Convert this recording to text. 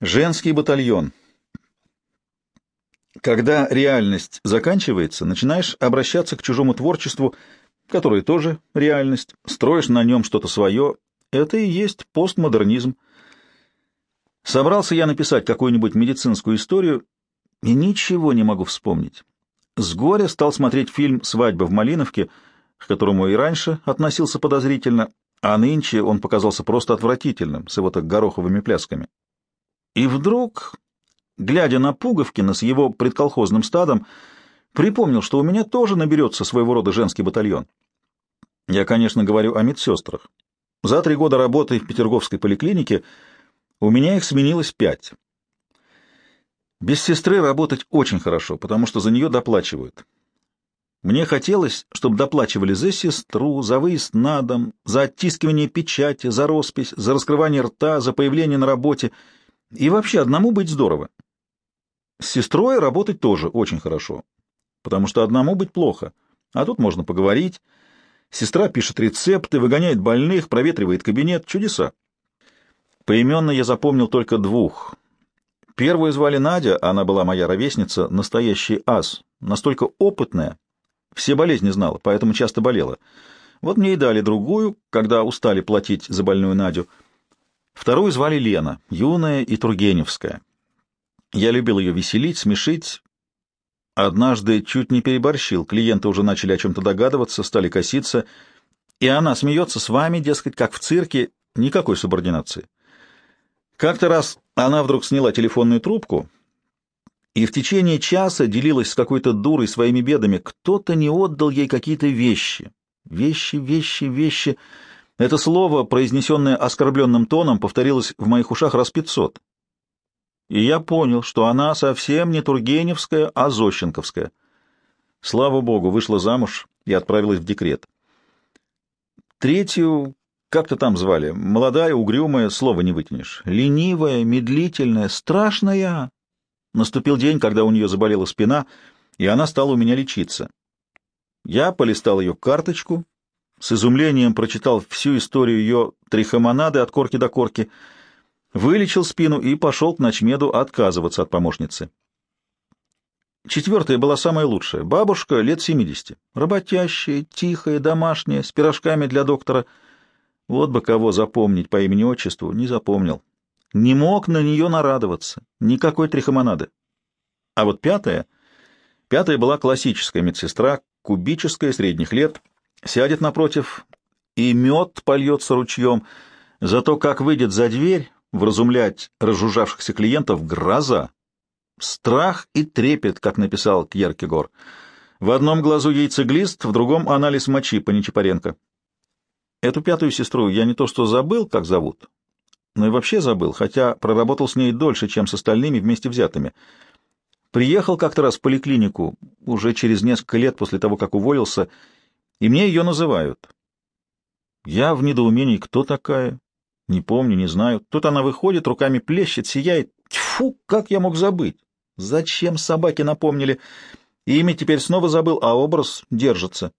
Женский батальон. Когда реальность заканчивается, начинаешь обращаться к чужому творчеству, которое тоже реальность, строишь на нем что-то свое. Это и есть постмодернизм. Собрался я написать какую-нибудь медицинскую историю, и ничего не могу вспомнить. С горя стал смотреть фильм «Свадьба в Малиновке», к которому и раньше относился подозрительно, а нынче он показался просто отвратительным, с его-то гороховыми плясками. И вдруг, глядя на Пуговкина с его предколхозным стадом, припомнил, что у меня тоже наберется своего рода женский батальон. Я, конечно, говорю о медсестрах. За три года работы в Петерговской поликлинике у меня их сменилось пять. Без сестры работать очень хорошо, потому что за нее доплачивают. Мне хотелось, чтобы доплачивали за сестру, за выезд на дом, за оттискивание печати, за роспись, за раскрывание рта, за появление на работе — и вообще одному быть здорово. С сестрой работать тоже очень хорошо, потому что одному быть плохо, а тут можно поговорить. Сестра пишет рецепты, выгоняет больных, проветривает кабинет. Чудеса. Поименно я запомнил только двух. Первую звали Надя, она была моя ровесница, настоящий ас, настолько опытная, все болезни знала, поэтому часто болела. Вот мне и дали другую, когда устали платить за больную Надю — Вторую звали Лена, юная и Тургеневская. Я любил ее веселить, смешить. Однажды чуть не переборщил, клиенты уже начали о чем-то догадываться, стали коситься, и она смеется с вами, дескать, как в цирке, никакой субординации. Как-то раз она вдруг сняла телефонную трубку и в течение часа делилась с какой-то дурой своими бедами. Кто-то не отдал ей какие-то вещи. Вещи, вещи, вещи. Это слово, произнесенное оскорбленным тоном, повторилось в моих ушах раз пятьсот. И я понял, что она совсем не Тургеневская, а Зощенковская. Слава богу, вышла замуж и отправилась в декрет. Третью, как-то там звали, молодая, угрюмая, слова не вытянешь. Ленивая, медлительная, страшная. Наступил день, когда у нее заболела спина, и она стала у меня лечиться. Я полистал ее карточку с изумлением прочитал всю историю ее трихомонады от корки до корки, вылечил спину и пошел к ночмеду отказываться от помощницы. Четвертая была самая лучшая. Бабушка лет семидесяти. Работящая, тихая, домашняя, с пирожками для доктора. Вот бы кого запомнить по имени-отчеству, не запомнил. Не мог на нее нарадоваться. Никакой трихомонады. А вот пятая... Пятая была классическая медсестра, кубическая, средних лет, сядет напротив, и мед польется ручьем, зато как выйдет за дверь, вразумлять разжужавшихся клиентов, гроза. Страх и трепет, как написал Кьеркегор. В одном глазу яйцеглист, в другом анализ мочи по Нечапаренко. Эту пятую сестру я не то что забыл, как зовут, но и вообще забыл, хотя проработал с ней дольше, чем с остальными вместе взятыми. Приехал как-то раз в поликлинику, уже через несколько лет после того, как уволился, и мне ее называют. Я в недоумении, кто такая? Не помню, не знаю. Тут она выходит, руками плещет, сияет. Тьфу, как я мог забыть? Зачем собаки напомнили? Имя теперь снова забыл, а образ держится.